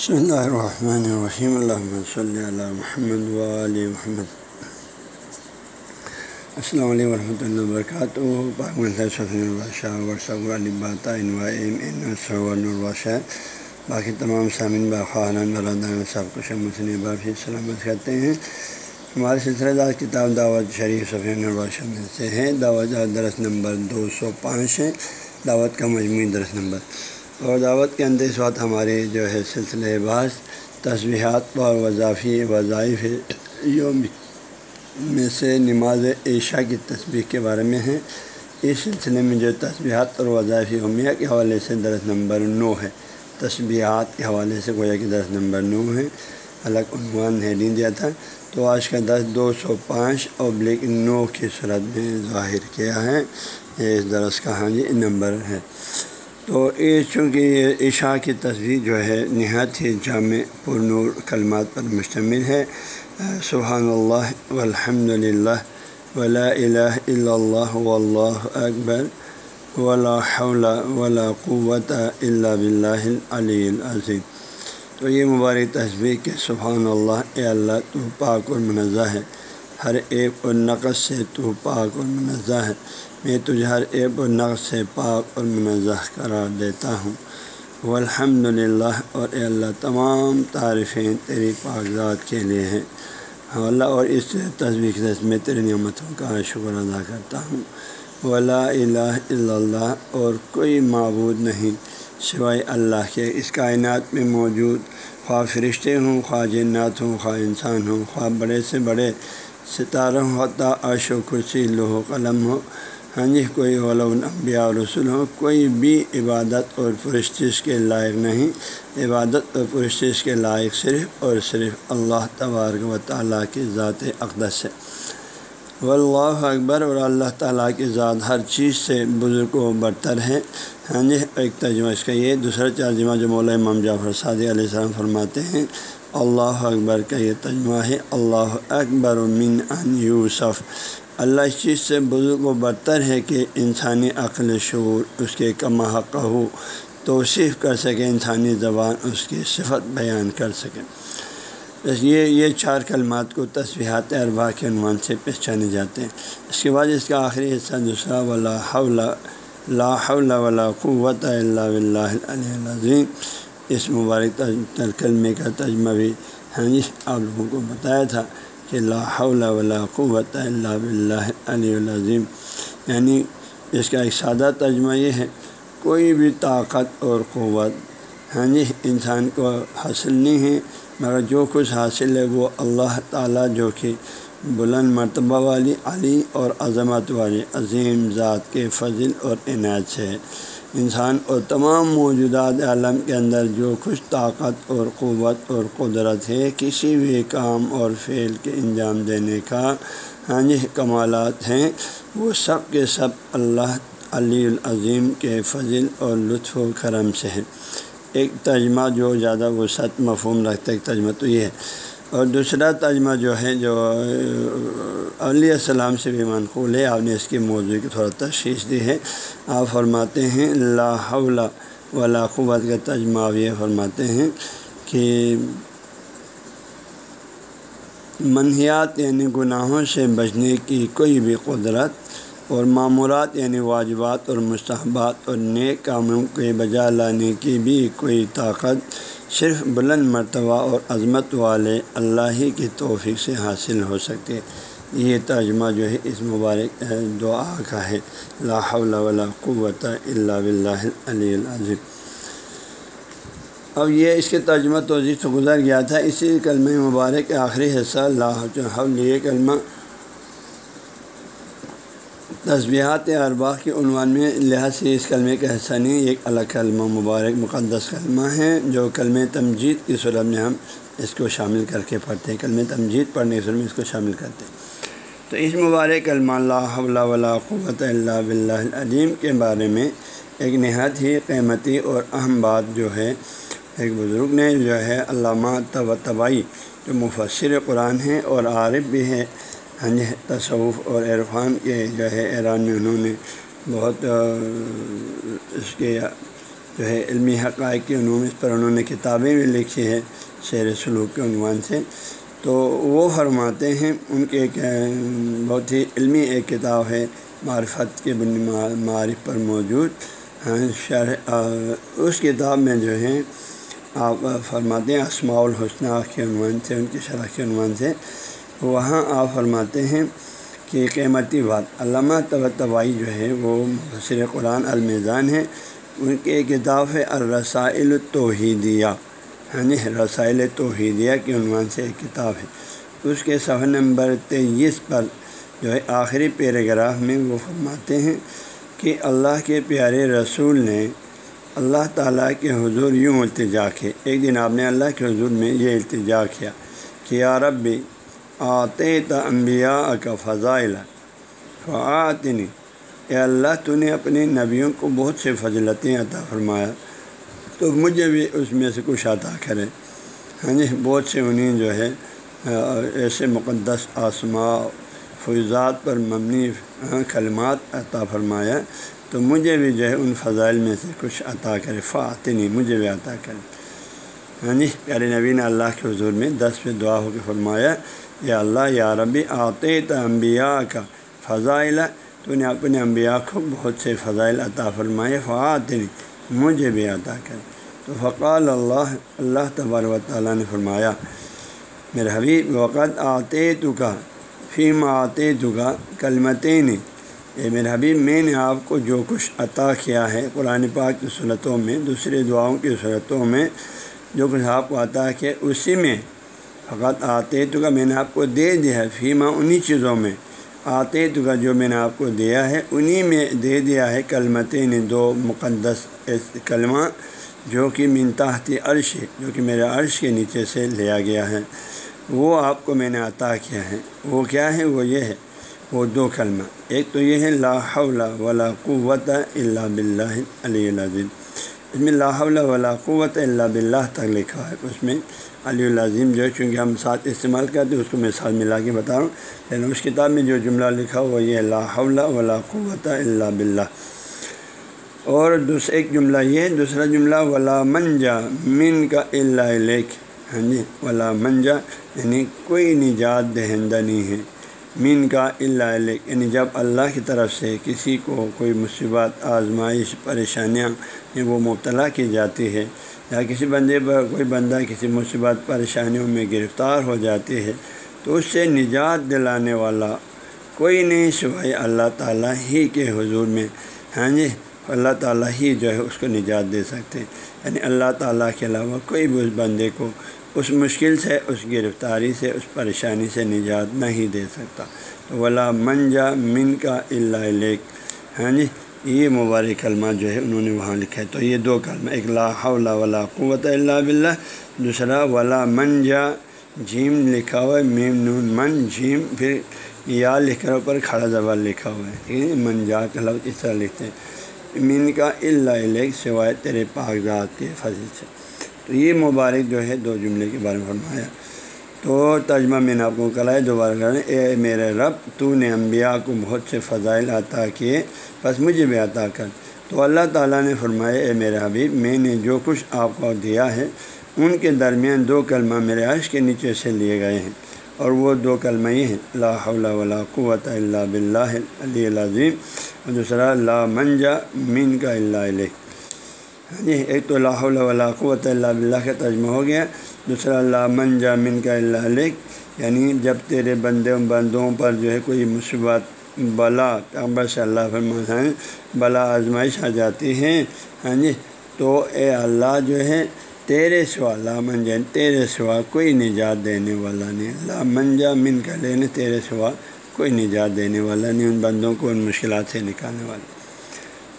بسم اللہ الرحمن الرحیم الحمۃ صلی اللہ محمد ولی محمد السلام علیکم ورحمۃ اللہ وبرکاتہ الباشہ باقی تمام سامعین باخوان برادر سب کچھ مسلم باقی سلامت کرتے ہیں ہمارے سلسلہ دار کتاب دعوت شریف صفین الباشہ میں سے ہے دعوت درس نمبر دو سو پانچ ہے دعوت کا مجموعی درس نمبر اور دعوت کے اندر اس وقت ہمارے جو ہے سلسلہ بعض تصویحات اور وظافی وظائف یوم میں سے نماز عشاء کی تصویر کے بارے میں ہے اس سلسلے میں جو تصویحات اور وظائف یومیہ کے حوالے سے درس نمبر نو ہے۔ تصویحات کے حوالے سے گویا کہ درس نمبر نو ہے۔ الگ عنوان ہے نہیں دیا تھا۔ تو آج کا درس دو سو پانچ ابلک نو کی صورت میں ظاہر کیا ہے۔ اس درس کا ہاں جی نمبر ہے۔ تو یہ چونکہ یہ عشاء کی تصویر جو ہے، نہایت ہی جامع پر نور کلمات پر مشتمل ہے۔ سبحان اللہ والحمد للہ ولا الہ الا اللہ واللہ اکبر ولا حول ولا قوت الا باللہ العلی العظیم۔ تو یہ مبارک تصویر کہ سبحان اللہ اے اللہ، تو پاک اور منزہ ہے۔ ہر ایک اور نقص سے تو پاک اور منزہ ہے۔ میں تجھے ہر ایک و نقص سے پاک اور منزہ قرار دیتا ہوں۔ والحمد للہ اور اے اللہ، تمام تعریفیں تیری کاغذات کے لیے ہیں۔ ہاں، اللہ، اور اس تصویر کے میں تیری نعمتوں کا شکر ادا کرتا ہوں۔ ولا الہ الا اللہ، اور کوئی معبود نہیں سوائے اللہ کے۔ اس کائنات میں موجود، خواہ فرشتے ہوں، خواہ جنات ہوں، خواہ انسان ہوں، خواہ بڑے سے بڑے ستارہ ہوتا عرش و کرسی لوہ قلم ہو ہاں جی کوئی انبیاء اور رسول ہو کوئی بھی عبادت اور پرستش کے لائق نہیں۔ عبادت اور پرستش کے لائق صرف اور صرف اللہ تبارک و تعالیٰ کی ذات اقدس ہے۔ واللہ اکبر، اور اللہ تعالیٰ کی ذات ہر چیز سے بزرگ و برتر ہے۔ ہاں جی ایک ترجمہ اس کا یہ، دوسرا ترجمہ جو مولا امام جعفر صادق علیہ السلام فرماتے ہیں، اللہ اکبر کا یہ ترجمہ ہے، اللہ اکبر من ان یوسف۔ اللہ اس چیز سے بزرگ و برتر ہے کہ انسانی عقل شعور اس کے کما حق ہو، توصیف کر سکے، انسانی زبان اس کی صفت بیان کر سکے۔ بس یہ یہ چار کلمات کو تصویحات اربا کے عنوان سے پہچانے جاتے ہیں۔ اس کے بعد اس کا آخری حصہ دوسرا، ولا حول، لا حول ولا قوت اللہ اللہ علیہ العظیم اس مبارک کلمے کا تجمہ بھی ہاں جی آپ لوگوں کو بتایا تھا۔ کہ لا حول ولا قوت اللہ بلّہ علیہ العظیم۔ یعنی اس کا ایک سادہ ترجمہ یہ ہے، کوئی بھی طاقت اور قوت ہاں جی انسان کو حاصل نہیں ہے، مگر جو کچھ حاصل ہے وہ اللہ تعالیٰ جو کہ بلند مرتبہ والی، علی اور عظمت والی، عظیم ذات کے فضل اور عنایت سے ہے۔ انسان اور تمام موجودات عالم کے اندر جو کچھ طاقت اور قوت اور قدرت ہے، کسی بھی کام اور فعل کے انجام دینے کا ہاں جی کمالات ہیں۔ وہ سب کے سب اللہ علی العظیم کے فضل اور لطف و کرم سے ہے ایک ترجمہ جو زیادہ وسعت مفہوم رکھتا ہے، ایک ترجمہ تو یہ ہے۔ اور دوسرا ترجمہ جو ہے جو علیہ السلام سے بھی منقول ہے، آپ نے اس کی موضوع کی تھوڑا تشخیص دی ہے۔ آپ فرماتے ہیں، لا حول ولا قوت کا ترجمہ آپ یہ فرماتے ہیں کہ منحیات یعنی گناہوں سے بچنے کی کوئی بھی قدرت اور معمورات یعنی واجبات اور مستحبات اور نیک کاموں کے بجا لانے کی بھی کوئی طاقت صرف بلند مرتبہ اور عظمت والے اللہ ہی کی توفیق سے حاصل ہو سکتے یہ ترجمہ جو ہے اس مبارک دعا کا ہے۔ لا حول ولا قوت اللہ بلّہ علی العظیم۔ اب یہ اس کے ترجمہ توضیع سے گزر گیا تھا۔ اسی کلمہ مبارک کے آخری حصہ حول یہ کلمہ تصبیحات اربا کے عنوان میں لحاظ سے اس کلمے کا حصہ نہیں ایک الگ کلمہ، مبارک، مقدس کلمہ ہے، جو کلم تمجید کی صورت میں ہم اس کو شامل کر کے پڑھتے ہیں۔ کلم تمجید پڑھنے کی صورت میں اس کو شامل کرتے ہیں۔ تو اس مبارک کلمہ اللہ ولا قوت اللہ بلّہ العظیم کے بارے میں ایک نہایت ہی قیمتی اور اہم بات جو ہے، ایک بزرگ نے جو ہے، علامہ طب طبائی جو مفسر قرآن ہیں اور عارف بھی ہے ہاں جی تصوف اور عرفان کے جو ہے ایران میں انہوں نے بہت اس کے جو ہے علمی حقائق کے عموم اس پر انہوں نے کتابیں بھی لکھی ہے شعر سلوک کے عنوان سے۔ تو وہ فرماتے ہیں ان کے ایک بہت ہی علمی ایک کتاب ہے معرفت کے بنی معرف پر موجود۔ ہاں، شرح اس کتاب میں جو ہے آپ فرماتے ہیں اسماع الحسنہ کے عنوان سے ان کی شرح کے عنوان سے۔ وہاں آپ فرماتے ہیں کہ قیمتی بات، علامہ طب طبائی جو ہے وہ مفسر قرآن المیزان ہے، ان کی کتاب ہے، الرسائل توحیدیہ ہاں جی یعنی رسائل توحیدیہ کے عنوان سے ایک کتاب ہے۔ اس کے صفحہ نمبر تیئیس پر جو ہے آخری پیراگراف میں وہ فرماتے ہیں کہ اللہ کے پیارے رسول نے اللہ تعالیٰ کے حضور یوں التجا کے ایک دن آپ نے اللہ کے حضور میں یہ التجا کیا کہ یا رب بھی آتے انبیاء کا فضائل فعتنی اے اللہ، تو نے اپنے نبیوں کو بہت سے فضلتیں عطا فرمایا۔ تو مجھے بھی اس میں سے کچھ عطا کرے ہاں جی بہت سے انہیں جو ہے، ایسے مقدس آسماء فوزات پر مبنی ہاں، کلمات عطا فرمایا۔ تو مجھے بھی جو ہے ان فضائل میں سے کچھ عطا کرے فعتنی مجھے بھی عطا کرے ہاں جی پیارے نبی نے اللہ کے حضور میں دس پہ دعا ہو کے فرمایا یا اللہ یا ربی آتے انبیاء کا فضائل، تو نے اپنے انبیاء کو بہت سے فضائل عطا فرمائے فعات مجھے بھی عطا کر تو فقال اللہ اللہ تبار و تعالیٰ نے فرمایا، میرے حبیب وقت آتے تو کا فیم آتے تو کا کلمتیں اے میرے حبیب، میں نے آپ کو جو کچھ عطا کیا ہے قرآن پاک کی صورتوں میں، دوسرے دعاؤں کی صورتوں میں، جو کچھ آپ کو عطا کیا، اسی میں فقط آتے تو کا میں نے آپ کو دے دیا ہے، فیما انہی چیزوں میں۔ آتے تو کا جو میں نے آپ کو دیا ہے، انہی میں دے دیا ہے کلمتیں نے دو مقدس کلمہ، جو کہ منتاحتی عرش ہے جو کہ میرے عرش کے نیچے سے لیا گیا ہے۔ وہ آپ کو میں نے عطا کیا ہے۔ وہ کیا ہے؟ وہ یہ ہے۔ وہ دو کلمہ۔ ایک تو یہ ہے، لا حول ولا قوت اللہ بلّہ علی العظیم۔ اس میں لا حول ولا قوت اللہ بلّہ تک لکھا ہے۔ اس میں علی العظیم جو ہے، چونکہ ہم ساتھ استعمال کرتے ہیں، اس کو میں ساتھ ملا کے بتا رہا ہوں۔ لیکن اس کتاب میں جو جملہ لکھا وہ یہ اللہ ولا قوت اللہ بلّہ اور دوسرا ایک جملہ یہ دوسرا جملہ، ولا منجا من کا اللہ لکھ ہاں جی ولا منجا یعنی کوئی نجات دہندہ نہیں ہے۔ مین کا اللہ علیہ یعنی جب اللہ کی طرف سے کسی کو کوئی مصیبت، آزمائش، پریشانیاں یعنی وہ مبتلا کی جاتی ہے یا کسی بندے پر، کوئی بندہ کسی مصیبت، پریشانیوں میں گرفتار ہو جاتی ہے، تو اس سے نجات دلانے والا کوئی نہیں سوائے اللہ تعالیٰ ہی کے حضور میں۔ ہاں جی اللہ تعالیٰ ہی جو ہے اس کو نجات دے سکتے۔ ہیں یعنی اللہ تعالیٰ کے علاوہ کوئی بھی اس بندے کو اس مشکل سے، اس گرفتاری سے، اس پریشانی سے نجات نہیں دے سکتا۔ تو ولا منجا من کا اللہ علیک ہاں جی یہ مبارک کلمہ جو ہے انہوں نے وہاں لکھا ہے۔ تو یہ دو کلمہ، ایک لا حول ولا قوت اللہ بلّہ دوسرا ولا من جا جھیم لکھا ہوا ہے، میم نون، من جھیم پھر یا لکھ کر اوپر کھڑا زبان لکھا ہوا ہے۔ ٹھیک ہے جی، من جا کا لفظ اس طرح لکھتے ہیں۔ من کا اللہ علیہ سوائے تیرے پاکزات کے فضل سے۔ تو یہ مبارک جو ہے دو جملے کے بارے میں فرمایا۔ تو ترجمہ میں نے آپ کو کرایا دوبارہ کریں اے میرے رب، تو نے انبیاء کو بہت سے فضائل عطا کیے بس مجھے بھی عطا کر۔ تو اللہ تعالیٰ نے فرمایا، اے میرے حبیب، میں نے جو کچھ آپ کو دیا ہے، ان کے درمیان دو کلمہ میرے عرش کے نیچے سے لیے گئے ہیں۔ اور وہ دو کلمہ یہ ہیں، لا حول ولا قوت اللہ بلّہ علی العظیم، اور دوسرا، لا منجا من کا اللہ علیہ جی ایک تو لا ولا قوت اللہ بلّہ کا ترجمہ ہو گیا۔ دوسرا اللہ منجا من کا اللہ علیہ یعنی جب تیرے بندے بندوں پر جو ہے کوئی مصیبت، بلا صلی اللہ فرما ہیں، بلا آزمائش آ جاتی ہیں ہاں جی تو اے اللہ جو ہے، تیرے سوا، لا منجا، تیرے سوا کوئی نجات دینے والا نہیں۔ لا منجا من کا لینے یعنی تیرے سوا کوئی نجات دینے والا نہیں، ان بندوں کو ان مشکلات سے نکالنے والا۔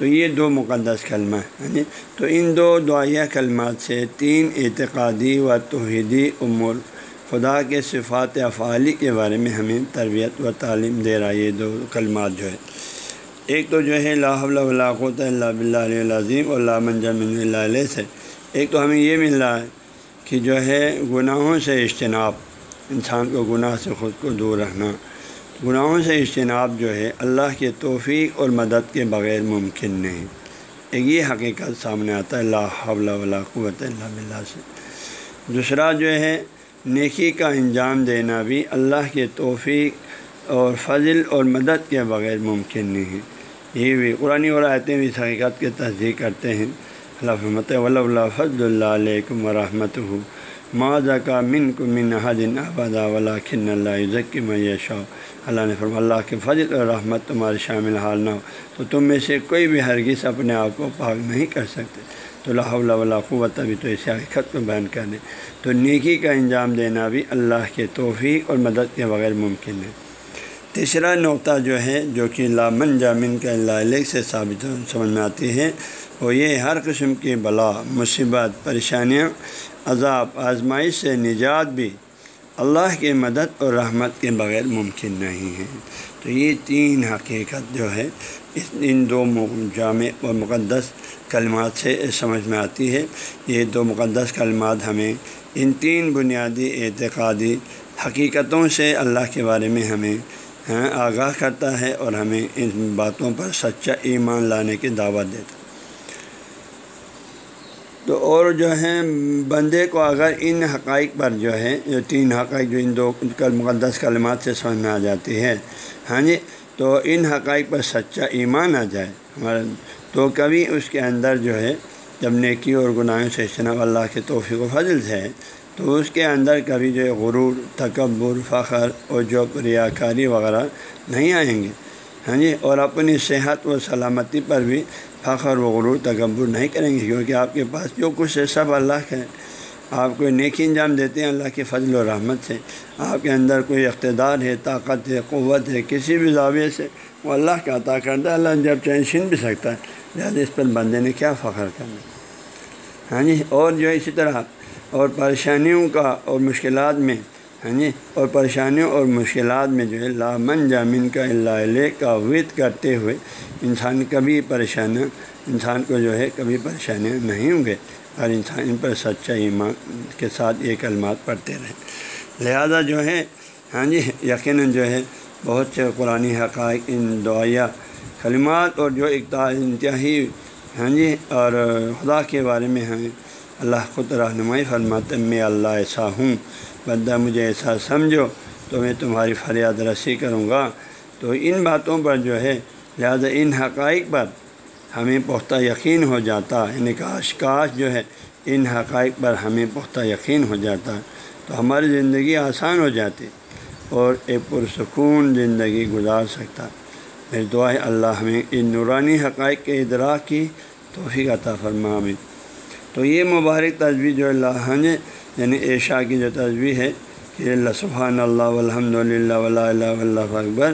تو یہ دو مقدس کلمہ ہاں جی تو ان دو دعائیہ کلمات سے تین اعتقادی و توحیدی امور، خدا کے صفات افعالی کے بارے میں ہمیں تربیت و تعلیم دے رہا یہ دو کلمات جو ہے ایک تو جو ہے، لا حول ولا قوت اللہ بلّہ علیہ العظیم اللہ منجم اللہ علیہ سے۔ ایک تو ہمیں یہ مل رہا ہے کہ جو ہے، گناہوں سے اجتناب، انسان کو گناہ سے خود کو دور رکھنا گناہوں سے اجتناب جو ہے، اللہ کے توفیق اور مدد کے بغیر ممکن نہیں۔ ایک یہ حقیقت سامنے آتا ہے اللہ ولا قوت اللہ بلّہ سے۔ دوسرا جو ہے، نیکی کا انجام دینا بھی اللہ کے توفیق اور فضل اور مدد کے بغیر ممکن نہیں۔ ہے یہ بھی قرآن اور آیتیں بھی اس حقیقت کی تصدیق کرتے ہیں۔ اللہ اللہ فضل اللہ علیکم و رحمۃ ہو معذہ کا من کو من حدن آبادا ولا کن اللہ ذکی میشا اللہ نے فرما اللہ کے فضل اور رحمت تمہارے شامل حال نہ ہو، تو تم میں سے کوئی بھی ہرگز اپنے آپ کو پاک نہیں کر سکتے۔ تو اللہ ولا قوت ابھی تو اس حقیقت کو بیان کر دیں تو نیکی کا انجام دینا بھی اللہ کے توفیق اور مدد کے بغیر ممکن ہے۔ تیسرا نقطہ جو ہے، جو کہ لامن جامن کا اللہ سے ثابت سمجھ میں آتی ہے وہ یہ ہر قسم کی بلا، مصیبت، پریشانیاں، عذاب، آزمائش سے نجات بھی اللہ کی مدد اور رحمت کے بغیر ممکن نہیں ہے۔ تو یہ تین حقیقت جو ہے، ان دو جامع و مقدس کلمات سے سمجھ میں آتی ہے۔ یہ دو مقدس کلمات ہمیں ان تین بنیادی اعتقادی حقیقتوں سے اللہ کے بارے میں ہمیں ہاں، آگاہ کرتا ہے اور ہمیں ان باتوں پر سچا ایمان لانے کی دعوت دیتا ہے۔ تو اور جو ہے بندے کو اگر ان حقائق پر جو ہے جو تین حقائق جو ان دو کل مقدس کلمات سے سمجھ میں آ جاتی ہے ہاں جی؟ تو ان حقائق پر سچا ایمان آ جائے۔ ہمارا تو کبھی اس کے اندر جو ہے، جب نیکی اور گناہوں سے اجتناب اللہ کے توفیق و فضل ہے تو اس کے اندر کبھی جو ہے غرور، تکبر، فخر اور جو ریاکاری وغیرہ نہیں آئیں گے۔ ہاں جی؟ اور اپنی صحت و سلامتی پر بھی فخر و غرور تکبر نہیں کریں گے، کیونکہ آپ کے پاس جو کچھ ہے، سب اللہ کا ہے آپ کوئی نیکی انجام دیتے ہیں، اللہ کے فضل و رحمت سے۔ آپ کے اندر کوئی اقتدار ہے، طاقت ہے، قوت ہے، کسی بھی زاویے سے وہ اللہ کا عطا کرتا ہے۔ اللہ جب چین چھین بھی سکتا ہے، لہٰذا اس پر بندے نے کیا فخر کرنا؟ ہاں جی اور جو ہے اسی طرح، اور پریشانیوں کا اور مشکلات میں ہاں جی۔ اور پریشانیوں اور مشکلات میں جو ہے لامن جامن کا اللہ علیہ کا وط کرتے ہوئے انسان کبھی پریشانیاں انسان کو جو ہے کبھی پریشانیاں نہیں ہوں گے، اور انسان ان پر سچا ایمان کے ساتھ یہ کلمات پڑھتے رہیں۔ لہذا جو ہے ہاں جی یقیناً جو ہے، بہت سے قرآن حقائق، ان دعائیہ کلمات اور جو انتہائی ہاں جی اور خدا کے بارے میں ہمیں اللہ خود رہنمائی فرماتے میں اللہ ایسا ہوں، بندہ مجھے ایسا سمجھو، تو میں تمہاری فریاد رسی کروں گا۔ تو ان باتوں پر جو ہے، لہذا ان حقائق پر ہمیں پختہ یقین ہو جاتا۔ یعنی کاش کاش جو ہے، ان حقائق پر ہمیں پختہ یقین ہو جاتا۔ تو ہماری زندگی آسان ہو جاتی اور ایک پرسکون زندگی گزار سکتا۔ میری دعا ہے، اللہ ہمیں ان نورانی حقائق کے ادراک کی توفیق عطا فرما ہمیں تو یہ مبارک تصویر جو اللہ نے یعنی عشاء کی جو تصویر ہے کہ اللہ سبحان اللہ الحمد للہ ولا اللہ اکبر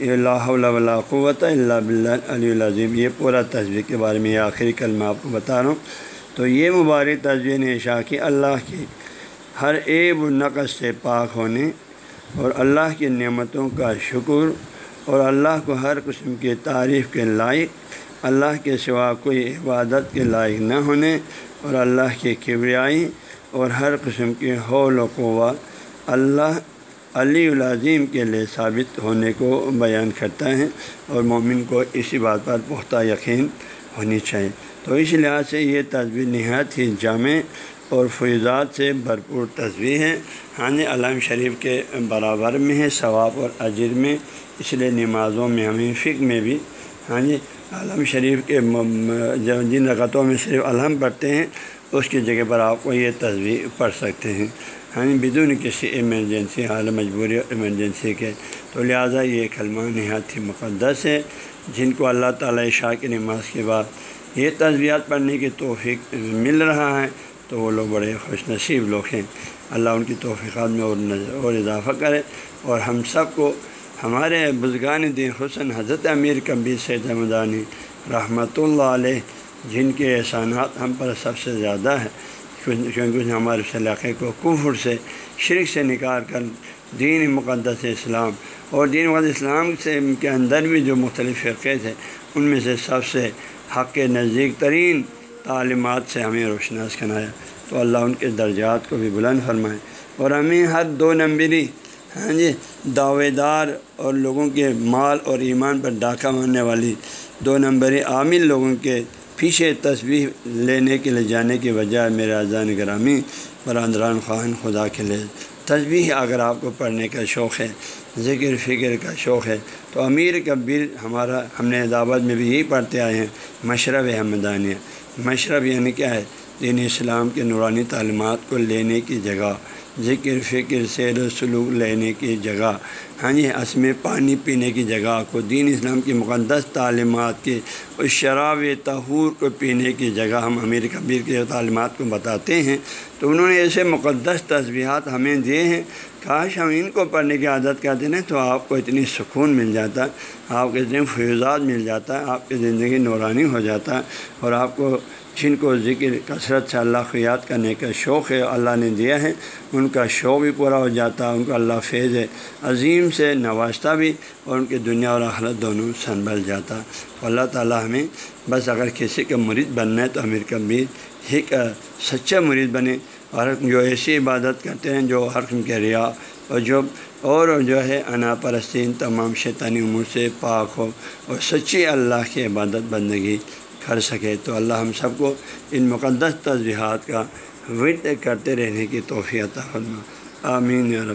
اللہ ولا قوت اللہ بلّہ علی العظیم، یہ پورا تصویر کے بارے میں یہ آخری کل میں آپ کو بتا رہا ہوں۔ تو یہ مبارک تصویر یعنی عشاء کی اللہ کی ہر عیب و نقص سے پاک ہونے اور اللہ کی نعمتوں کا شکر اور اللہ کو ہر قسم کی تعریف کے لائق اللہ کے سوا کوئی عبادت کے لائق نہ ہونے اور اللہ کی کبریائی اور ہر قسم کی حول و قوا اللہ علی العظیم کے لیے ثابت ہونے کو بیان کرتا ہے اور مومن کو اسی بات پر پختہ یقین ہونی چاہیے۔ تو اس لحاظ سے یہ تصویر نہایت ہی جامع اور فیضات سے بھرپور تصویر ہے۔ ہاں جی علام شریف کے برابر میں ہے، ثواب اور اجر میں، اس لیے نمازوں میں ہمیں فکر میں بھی ہاں جی علم شریف کے جن رکعتوں میں صرف علم پڑھتے ہیں، اس کی جگہ پر آپ کو یہ تصویر پڑھ سکتے ہیں۔ ہاں جی بدون کسی ایمرجنسی حال مجبوری اور ایمرجنسی کے، تو لہٰذا یہ کلمہ نہایت ہی مقدس ہے، جن کو اللہ تعالیٰ شاہ کی نماز کے بعد یہ تصویرات پڑھنے کی توفیق مل رہا ہے، تو وہ لوگ بڑے خوش نصیب لوگ ہیں۔ اللہ ان کی توفیقات میں اور اور اضافہ کرے، اور ہم سب کو ہمارے بزرگان دین حسن حضرت امیر کبیر سید احمدانی رحمۃ اللہ علیہ، جن کے احسانات ہم پر سب سے زیادہ ہے کیونکہ ہمارے اس علاقے کو کفر سے، شرک سے نکال کر دین مقدس اسلام اور دین مقدس اسلام سے کے اندر بھی جو مختلف فرقے تھے، ان میں سے سب سے حق کے نزدیک ترین تعلیمات سے ہمیں روشناس کرایا تو اللہ ان کے درجات کو بھی بلند فرمائے اور ہمیں ہر دو نمبری ہاں جی دعوے دار اور لوگوں کے مال اور ایمان پر ڈاکہ مارنے والی دو نمبری عامل لوگوں کے پیچھے تصویر لینے کے لیے جانے کی وجہ میرے اذان گرامی براندران خواہن خدا کے لیے۔ تصویر اگر آپ کو پڑھنے کا شوق ہے، ذکر فکر کا شوق ہے، تو امیر کبیر ہمارا، ہم نے دعوت میں بھی یہی پڑھتے آئے ہیں، مشرب حمدانیہ مشرب یعنی کیا ہے؟ دین اسلام کے نورانی تعلیمات کو لینے کی جگہ۔ ذکر فکر سیر و سلوک لینے کی جگہ ہاں جی اس پانی پینے کی جگہ کو، دین اسلام کی مقدس تعلیمات کی، اس شراب تہور کو پینے کی جگہ ہم امیر کبیر کے تعلیمات کو بتاتے ہیں۔ تو انہوں نے ایسے مقدس تصویحات ہمیں دیے ہیں۔ کاش ہم ان کو پڑھنے کی عادت کرتے ہیں تو آپ کو اتنی سکون مل جاتا، آپ کے اتنے فیوزات مل جاتا، آپ کی زندگی نورانی ہو جاتا اور آپ کو جن کو ذکر کثرت سے اللہ کو یاد کرنے کا شوق ہے، اللہ نے دیا ہے۔ ان کا شوق بھی پورا ہو جاتا ہے ان کو اللہ فیض عظیم سے نوازتا بھی اور ان کی دنیا اور آخرت دونوں سنبھل جاتا۔ اللہ تعالیٰ ہمیں بس اگر کسی کا مرید بننا ہے تو امیر کبیر ایک سچا مرید بنے۔ اور جو ایسی عبادت کرتے ہیں جو ہر قسم کے ریا اور جو اور جو ہے انا پرستین تمام شیطانی امور سے پاک ہو۔ اور سچی اللہ کی عبادت بندگی کر سکے تو اللہ ہم سب کو ان مقدس تجزیحات کا ورد کرتے رہنے کی توفیع فرما۔ آمین رب